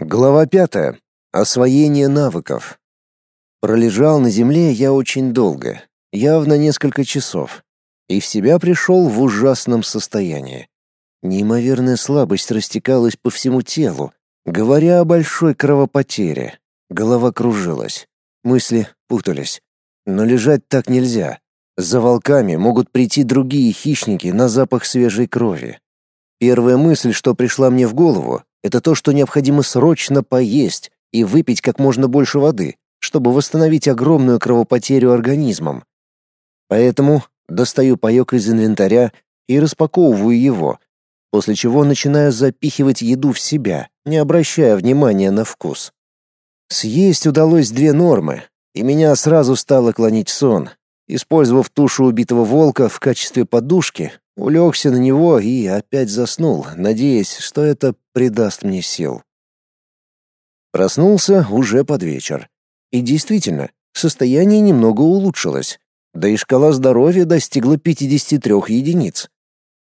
Глава пятая. Освоение навыков. Пролежал на земле я очень долго, явно несколько часов, и в себя пришел в ужасном состоянии. Неимоверная слабость растекалась по всему телу, говоря о большой кровопотере. Голова кружилась, мысли путались. Но лежать так нельзя. За волками могут прийти другие хищники на запах свежей крови. Первая мысль, что пришла мне в голову, это то, что необходимо срочно поесть и выпить как можно больше воды, чтобы восстановить огромную кровопотерю организмом. Поэтому достаю паёк из инвентаря и распаковываю его, после чего начинаю запихивать еду в себя, не обращая внимания на вкус. Съесть удалось две нормы, и меня сразу стало клонить сон. Использовав тушу убитого волка в качестве подушки, улегся на него и опять заснул, надеясь, что это придаст мне сил. Проснулся уже под вечер. И действительно, состояние немного улучшилось, да и шкала здоровья достигла 53 единиц.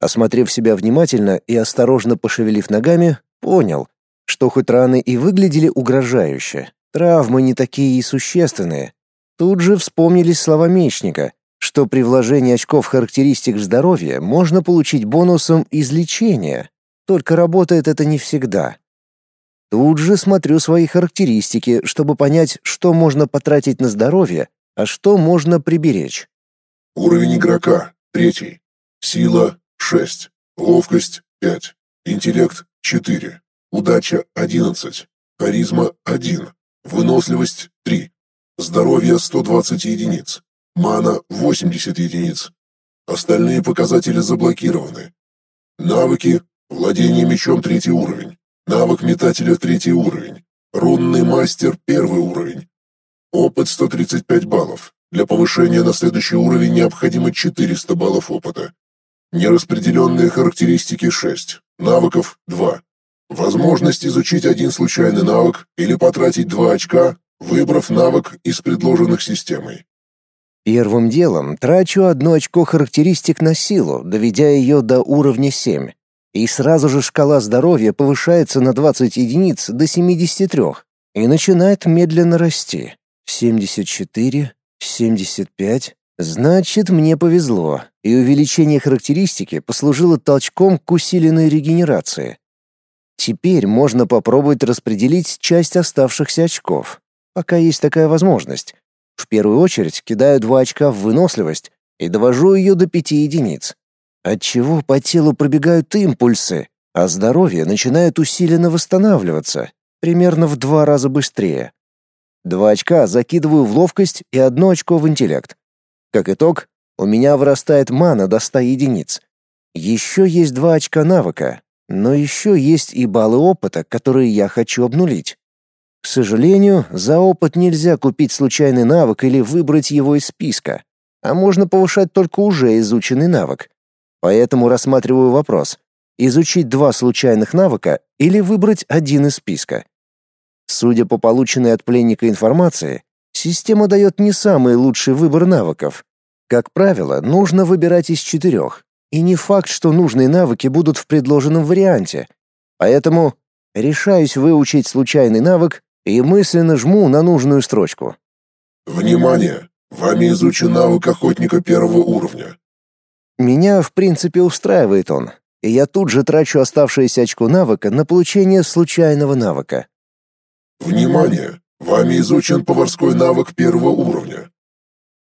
Осмотрев себя внимательно и осторожно пошевелив ногами, понял, что хоть раны и выглядели угрожающе, травмы не такие и существенные. Тут же вспомнились слова мечника, что при вложении очков характеристик здоровья можно получить бонусом излечения, только работает это не всегда. Тут же смотрю свои характеристики, чтобы понять, что можно потратить на здоровье, а что можно приберечь. Уровень игрока — третий. Сила — шесть. Ловкость — пять. Интеллект — четыре. Удача — одиннадцать. Харизма — один. Выносливость — три. Здоровье — сто двадцать единиц. Мана — восемьдесят единиц. Остальные показатели заблокированы. Навыки — владение мечом третий уровень. Навык метателя третий уровень. Рунный мастер первый уровень. Опыт 135 баллов. Для повышения на следующий уровень необходимо 400 баллов опыта. Нераспределенные характеристики 6. Навыков 2. Возможность изучить один случайный навык или потратить 2 очка, выбрав навык из предложенных системой. Первым делом трачу одно очко характеристик на силу, доведя ее до уровня 7 и сразу же шкала здоровья повышается на 20 единиц до 73 и начинает медленно расти. 74, 75. Значит, мне повезло, и увеличение характеристики послужило толчком к усиленной регенерации. Теперь можно попробовать распределить часть оставшихся очков, пока есть такая возможность. В первую очередь кидаю два очка в выносливость и довожу ее до пяти единиц отчего по телу пробегают импульсы, а здоровье начинает усиленно восстанавливаться, примерно в два раза быстрее. Два очка закидываю в ловкость и одно очко в интеллект. Как итог, у меня вырастает мана до 100 единиц. Еще есть два очка навыка, но еще есть и баллы опыта, которые я хочу обнулить. Сожалению, за опыт нельзя купить случайный навык или выбрать его из списка, а можно повышать только уже изученный навык. Поэтому рассматриваю вопрос: изучить два случайных навыка или выбрать один из списка. Судя по полученной от пленника информации, система дает не самый лучший выбор навыков. Как правило, нужно выбирать из четырех, и не факт, что нужные навыки будут в предложенном варианте. Поэтому решаюсь выучить случайный навык и мысленно жму на нужную строчку. Внимание! Вами изучен навык охотника первого уровня. Меня, в принципе, устраивает он, и я тут же трачу оставшееся очко навыка на получение случайного навыка. Внимание! Вами изучен поварской навык первого уровня.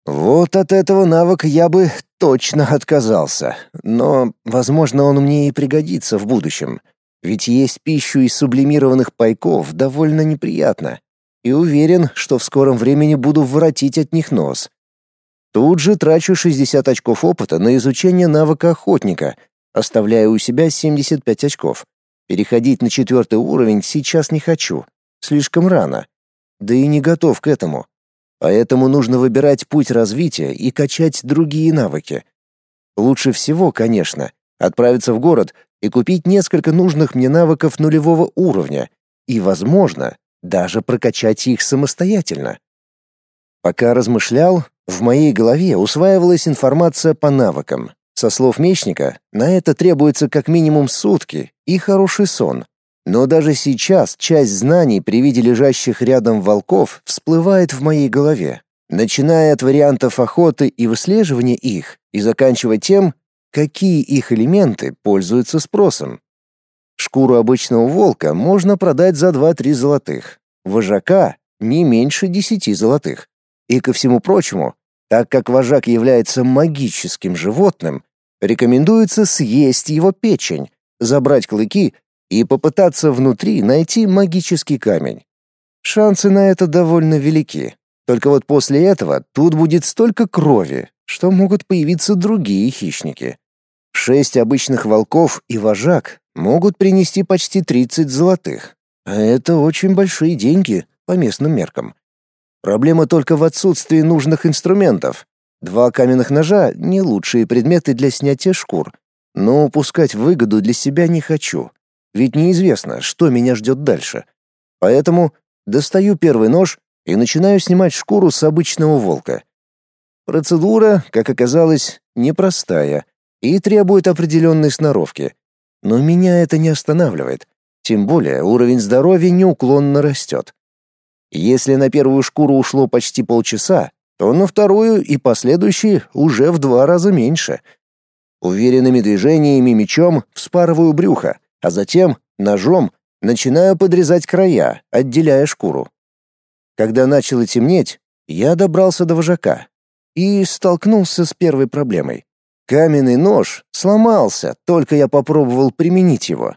Вот от этого навыка я бы точно отказался, но, возможно, он мне и пригодится в будущем. Ведь есть пищу из сублимированных пайков довольно неприятно. И уверен, что в скором времени буду воротить от них нос. Тут же трачу 60 очков опыта на изучение навыка охотника, оставляя у себя 75 очков. Переходить на четвертый уровень сейчас не хочу. Слишком рано. Да и не готов к этому. Поэтому нужно выбирать путь развития и качать другие навыки. Лучше всего, конечно, отправиться в город и купить несколько нужных мне навыков нулевого уровня и, возможно, даже прокачать их самостоятельно. Пока размышлял, в моей голове усваивалась информация по навыкам. Со слов мечника, на это требуется как минимум сутки и хороший сон. Но даже сейчас часть знаний при виде лежащих рядом волков всплывает в моей голове, начиная от вариантов охоты и выслеживания их и заканчивая тем, какие их элементы пользуются спросом. Шкуру обычного волка можно продать за 2-3 золотых, вожака — не меньше 10 золотых. И ко всему прочему, так как вожак является магическим животным, рекомендуется съесть его печень, забрать клыки и попытаться внутри найти магический камень. Шансы на это довольно велики. Только вот после этого тут будет столько крови, что могут появиться другие хищники. Шесть обычных волков и вожак могут принести почти 30 золотых. А это очень большие деньги по местным меркам. Проблема только в отсутствии нужных инструментов. Два каменных ножа — не лучшие предметы для снятия шкур. Но упускать выгоду для себя не хочу. Ведь неизвестно, что меня ждет дальше. Поэтому достаю первый нож и начинаю снимать шкуру с обычного волка. Процедура, как оказалось, непростая и требует определенной сноровки. Но меня это не останавливает. Тем более уровень здоровья неуклонно растет. Если на первую шкуру ушло почти полчаса, то на вторую и последующие уже в два раза меньше. Уверенными движениями мечом вспарываю брюхо, а затем ножом начинаю подрезать края, отделяя шкуру. Когда начало темнеть, я добрался до вожака и столкнулся с первой проблемой. Каменный нож сломался, только я попробовал применить его.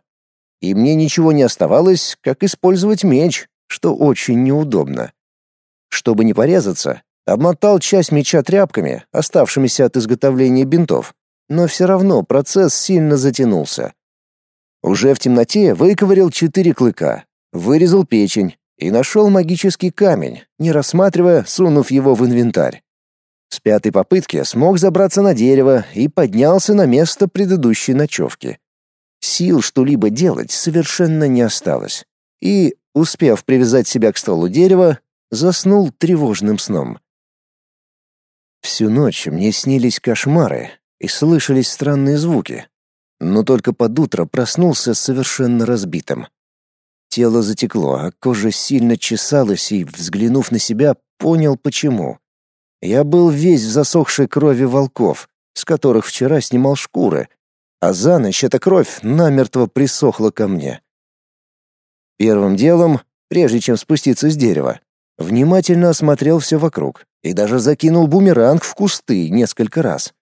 И мне ничего не оставалось, как использовать меч, что очень неудобно. Чтобы не порезаться, обмотал часть меча тряпками, оставшимися от изготовления бинтов, но все равно процесс сильно затянулся. Уже в темноте выковырял четыре клыка, вырезал печень и нашел магический камень, не рассматривая, сунув его в инвентарь. С пятой попытки смог забраться на дерево и поднялся на место предыдущей ночевки. Сил что-либо делать совершенно не осталось. И успев привязать себя к стволу дерева, заснул тревожным сном. Всю ночь мне снились кошмары и слышались странные звуки, но только под утро проснулся совершенно разбитым. Тело затекло, а кожа сильно чесалась, и, взглянув на себя, понял почему. Я был весь в засохшей крови волков, с которых вчера снимал шкуры, а за ночь эта кровь намертво присохла ко мне. Первым делом, прежде чем спуститься с дерева, внимательно осмотрел все вокруг и даже закинул бумеранг в кусты несколько раз.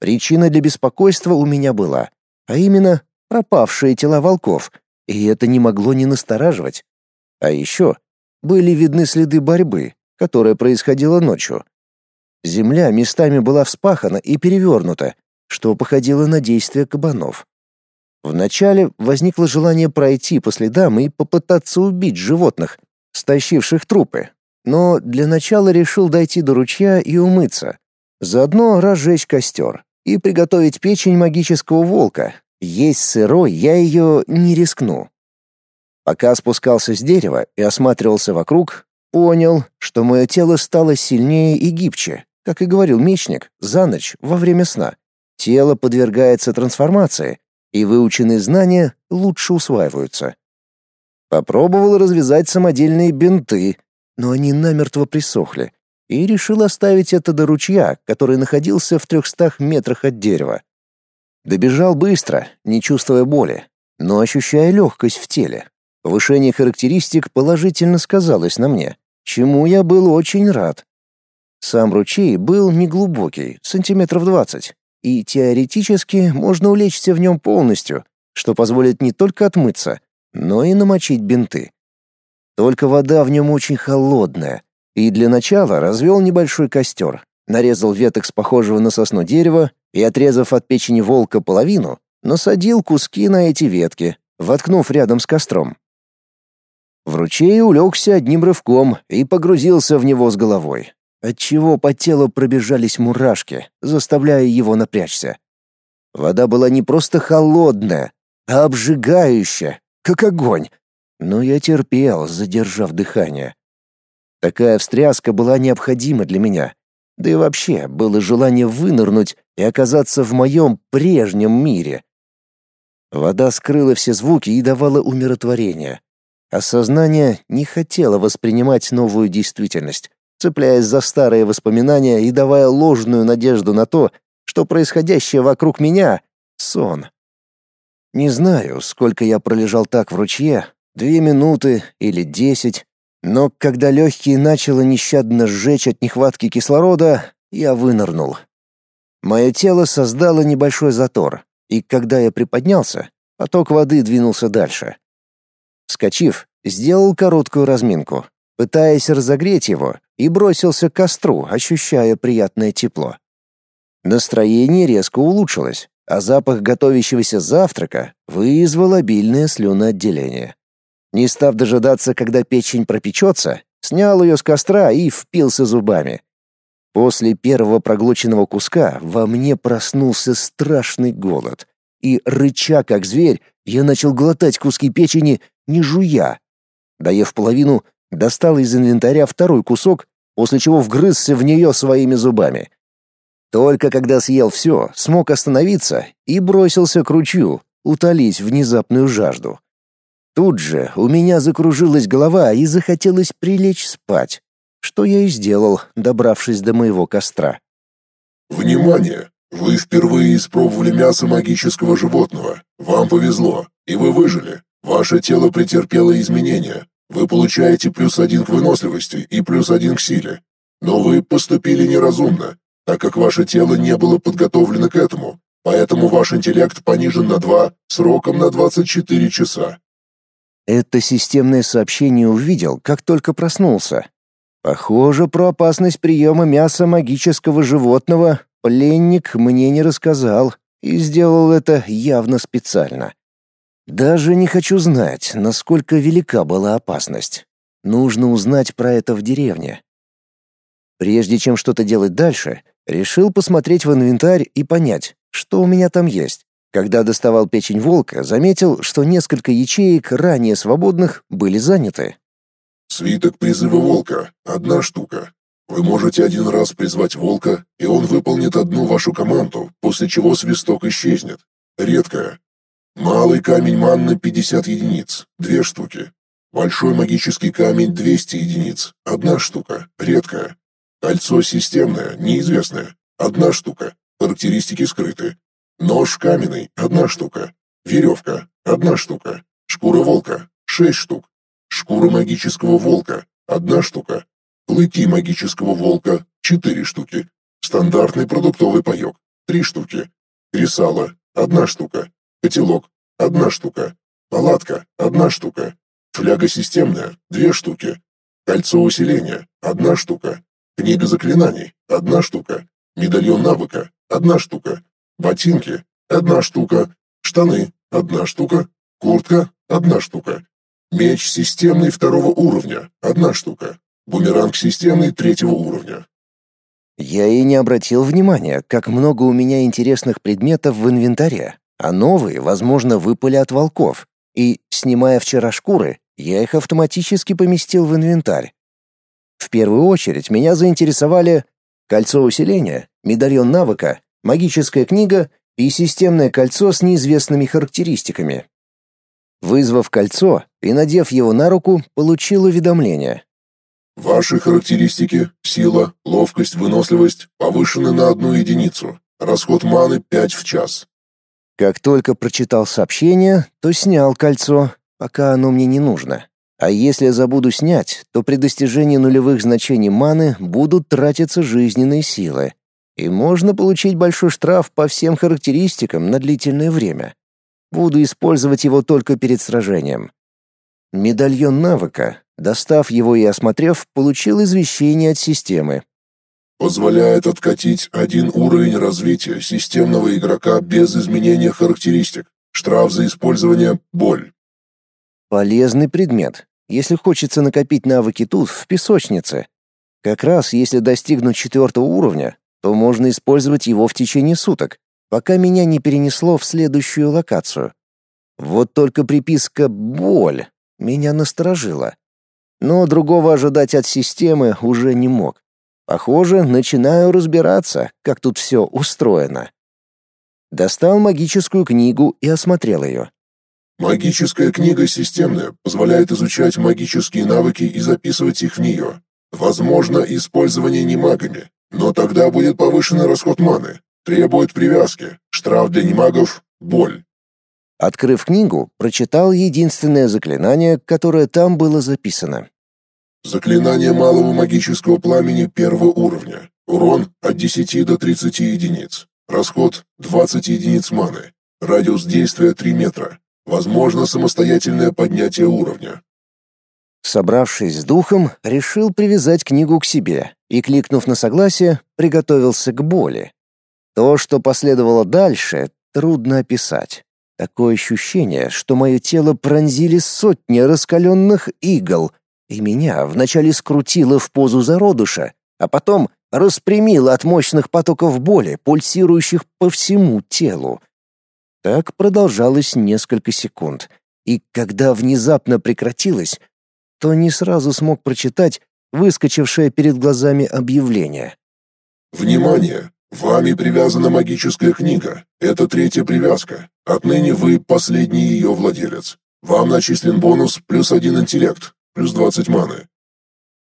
Причина для беспокойства у меня была, а именно пропавшие тела волков, и это не могло не настораживать. А еще были видны следы борьбы, которая происходила ночью. Земля местами была вспахана и перевернута, что походило на действия кабанов. Вначале возникло желание пройти по следам и попытаться убить животных, стащивших трупы. Но для начала решил дойти до ручья и умыться. Заодно разжечь костер и приготовить печень магического волка. Есть сырой я ее не рискну. Пока спускался с дерева и осматривался вокруг, понял, что мое тело стало сильнее и гибче, как и говорил мечник, за ночь во время сна. Тело подвергается трансформации, и выученные знания лучше усваиваются. Попробовал развязать самодельные бинты, но они намертво присохли, и решил оставить это до ручья, который находился в трехстах метрах от дерева. Добежал быстро, не чувствуя боли, но ощущая легкость в теле. Повышение характеристик положительно сказалось на мне, чему я был очень рад. Сам ручей был неглубокий, сантиметров двадцать, и теоретически можно улечься в нем полностью, что позволит не только отмыться, но и намочить бинты. Только вода в нем очень холодная, и для начала развел небольшой костер, нарезал веток с похожего на сосну дерева и, отрезав от печени волка половину, насадил куски на эти ветки, воткнув рядом с костром. В ручей улегся одним рывком и погрузился в него с головой отчего по телу пробежались мурашки, заставляя его напрячься. Вода была не просто холодная, а обжигающая, как огонь. Но я терпел, задержав дыхание. Такая встряска была необходима для меня. Да и вообще, было желание вынырнуть и оказаться в моем прежнем мире. Вода скрыла все звуки и давала умиротворение. Осознание не хотело воспринимать новую действительность, цепляясь за старые воспоминания и давая ложную надежду на то, что происходящее вокруг меня — сон. Не знаю, сколько я пролежал так в ручье, две минуты или десять, но когда легкие начало нещадно сжечь от нехватки кислорода, я вынырнул. Мое тело создало небольшой затор, и когда я приподнялся, поток воды двинулся дальше. Вскочив, сделал короткую разминку, пытаясь разогреть его, и бросился к костру, ощущая приятное тепло. Настроение резко улучшилось, а запах готовящегося завтрака вызвал обильное слюноотделение. Не став дожидаться, когда печень пропечется, снял ее с костра и впился зубами. После первого проглоченного куска во мне проснулся страшный голод, и, рыча как зверь, я начал глотать куски печени, не жуя. Доев половину, достал из инвентаря второй кусок, после чего вгрызся в нее своими зубами. Только когда съел все, смог остановиться и бросился к ручью, утолить внезапную жажду. Тут же у меня закружилась голова и захотелось прилечь спать, что я и сделал, добравшись до моего костра. «Внимание! Вы впервые испробовали мясо магического животного. Вам повезло, и вы выжили. Ваше тело претерпело изменения. Вы получаете плюс один к выносливости и плюс один к силе. Но вы поступили неразумно, так как ваше тело не было подготовлено к этому, поэтому ваш интеллект понижен на 2 сроком на 24 часа. Это системное сообщение увидел, как только проснулся. Похоже, про опасность приема мяса магического животного пленник мне не рассказал и сделал это явно специально. Даже не хочу знать, насколько велика была опасность. Нужно узнать про это в деревне. Прежде чем что-то делать дальше, решил посмотреть в инвентарь и понять, что у меня там есть. Когда доставал печень волка, заметил, что несколько ячеек, ранее свободных, были заняты. Свиток призыва волка — одна штука. Вы можете один раз призвать волка, и он выполнит одну вашу команду, после чего свисток исчезнет. Редкая. Малый камень манны 50 единиц, две штуки. Большой магический камень 200 единиц, одна штука, редкая. Кольцо системное, неизвестное, одна штука, характеристики скрыты. Нож каменный, одна штука. Веревка, одна штука. Шкура волка, шесть штук. Шкура магического волка, одна штука. Клыки магического волка, четыре штуки. Стандартный продуктовый паёк, три штуки. Кресало, одна штука. Котелок – одна штука. Палатка – одна штука. Фляга системная – две штуки. Кольцо усиления – одна штука. Книга заклинаний – одна штука. Медальон навыка – одна штука. Ботинки – одна штука. Штаны – одна штука. Куртка – одна штука. Меч системный второго уровня – одна штука. Бумеранг системный третьего уровня. Я и не обратил внимания, как много у меня интересных предметов в инвентаре а новые, возможно, выпали от волков, и, снимая вчера шкуры, я их автоматически поместил в инвентарь. В первую очередь меня заинтересовали кольцо усиления, медальон навыка, магическая книга и системное кольцо с неизвестными характеристиками. Вызвав кольцо и надев его на руку, получил уведомление. Ваши характеристики – сила, ловкость, выносливость – повышены на одну единицу. Расход маны 5 в час. Как только прочитал сообщение, то снял кольцо, пока оно мне не нужно. А если забуду снять, то при достижении нулевых значений маны будут тратиться жизненные силы. И можно получить большой штраф по всем характеристикам на длительное время. Буду использовать его только перед сражением. Медальон навыка, достав его и осмотрев, получил извещение от системы, Позволяет откатить один уровень развития системного игрока без изменения характеристик. Штраф за использование – боль. Полезный предмет, если хочется накопить навыки тут, в песочнице. Как раз если достигнуть четвертого уровня, то можно использовать его в течение суток, пока меня не перенесло в следующую локацию. Вот только приписка «боль» меня насторожила. Но другого ожидать от системы уже не мог. Похоже, начинаю разбираться, как тут все устроено. Достал магическую книгу и осмотрел ее. Магическая книга системная, позволяет изучать магические навыки и записывать их в нее. Возможно использование немагами, но тогда будет повышенный расход маны. Требует привязки. Штраф для немагов — боль. Открыв книгу, прочитал единственное заклинание, которое там было записано. Заклинание малого магического пламени первого уровня. Урон от 10 до 30 единиц. Расход 20 единиц маны. Радиус действия 3 метра. Возможно самостоятельное поднятие уровня. Собравшись с духом, решил привязать книгу к себе и, кликнув на согласие, приготовился к боли. То, что последовало дальше, трудно описать. Такое ощущение, что мое тело пронзили сотни раскаленных игл, и меня вначале скрутило в позу зародыша, а потом распрямило от мощных потоков боли, пульсирующих по всему телу. Так продолжалось несколько секунд, и когда внезапно прекратилось, то не сразу смог прочитать выскочившее перед глазами объявление. «Внимание! Вами привязана магическая книга. Это третья привязка. Отныне вы последний ее владелец. Вам начислен бонус плюс один интеллект, плюс двадцать маны.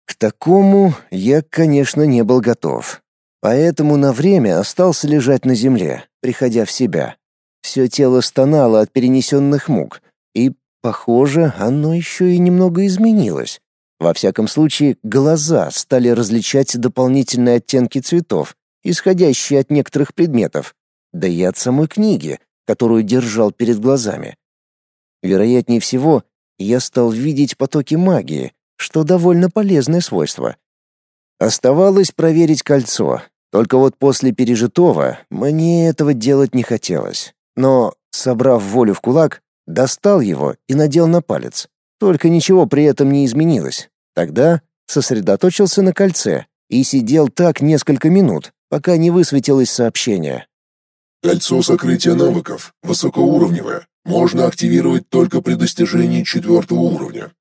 К такому я, конечно, не был готов. Поэтому на время остался лежать на земле, приходя в себя. Все тело стонало от перенесенных мук, и, похоже, оно еще и немного изменилось. Во всяком случае, глаза стали различать дополнительные оттенки цветов, исходящие от некоторых предметов, да и от самой книги, которую держал перед глазами. Вероятнее всего, я стал видеть потоки магии, что довольно полезное свойство. Оставалось проверить кольцо, только вот после пережитого мне этого делать не хотелось. Но, собрав волю в кулак, достал его и надел на палец. Только ничего при этом не изменилось. Тогда сосредоточился на кольце и сидел так несколько минут, пока не высветилось сообщение. Кольцо сокрытия навыков, высокоуровневое, можно активировать только при достижении четвертого уровня.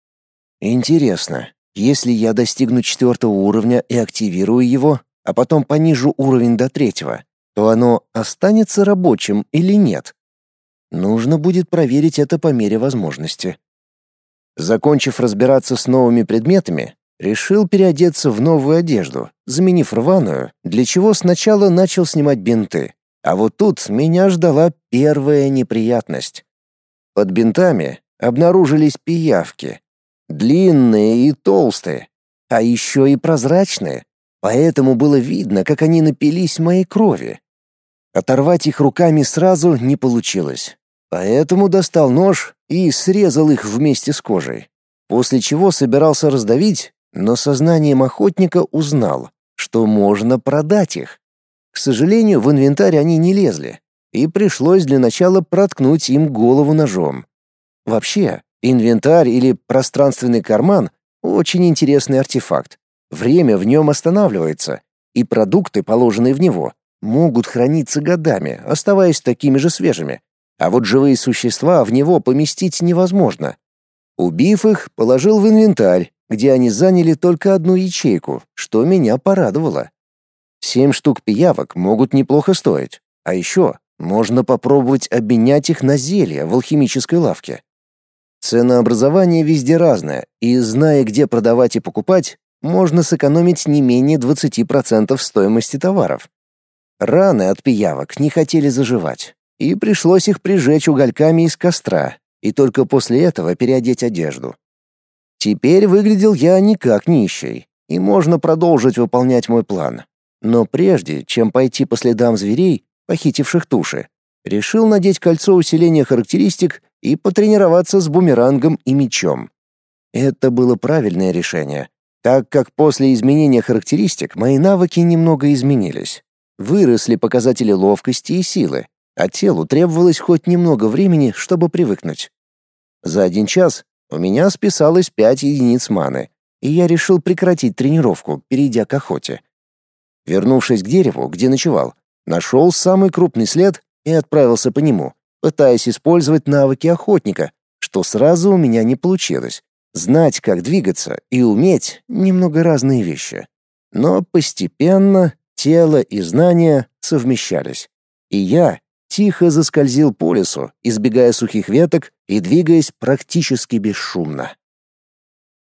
Интересно, если я достигну четвертого уровня и активирую его, а потом понижу уровень до третьего, то оно останется рабочим или нет? Нужно будет проверить это по мере возможности. Закончив разбираться с новыми предметами, Решил переодеться в новую одежду, заменив рваную, для чего сначала начал снимать бинты. А вот тут меня ждала первая неприятность. Под бинтами обнаружились пиявки. Длинные и толстые, а еще и прозрачные. Поэтому было видно, как они напились моей крови. Оторвать их руками сразу не получилось. Поэтому достал нож и срезал их вместе с кожей. После чего собирался раздавить, но сознанием охотника узнал, что можно продать их. К сожалению, в инвентарь они не лезли, и пришлось для начала проткнуть им голову ножом. Вообще, инвентарь или пространственный карман — очень интересный артефакт. Время в нем останавливается, и продукты, положенные в него, могут храниться годами, оставаясь такими же свежими. А вот живые существа в него поместить невозможно. Убив их, положил в инвентарь где они заняли только одну ячейку, что меня порадовало. Семь штук пиявок могут неплохо стоить, а еще можно попробовать обменять их на зелья в алхимической лавке. Ценообразование везде разное, и зная, где продавать и покупать, можно сэкономить не менее 20% стоимости товаров. Раны от пиявок не хотели заживать, и пришлось их прижечь угольками из костра, и только после этого переодеть одежду. Теперь выглядел я не как нищий, и можно продолжить выполнять мой план. Но прежде, чем пойти по следам зверей, похитивших туши, решил надеть кольцо усиления характеристик и потренироваться с бумерангом и мечом. Это было правильное решение, так как после изменения характеристик мои навыки немного изменились. Выросли показатели ловкости и силы, а телу требовалось хоть немного времени, чтобы привыкнуть. За один час у меня списалось пять единиц маны, и я решил прекратить тренировку, перейдя к охоте. Вернувшись к дереву, где ночевал, нашел самый крупный след и отправился по нему, пытаясь использовать навыки охотника, что сразу у меня не получилось. Знать, как двигаться, и уметь — немного разные вещи. Но постепенно тело и знания совмещались. И я, тихо заскользил по лесу, избегая сухих веток и двигаясь практически бесшумно.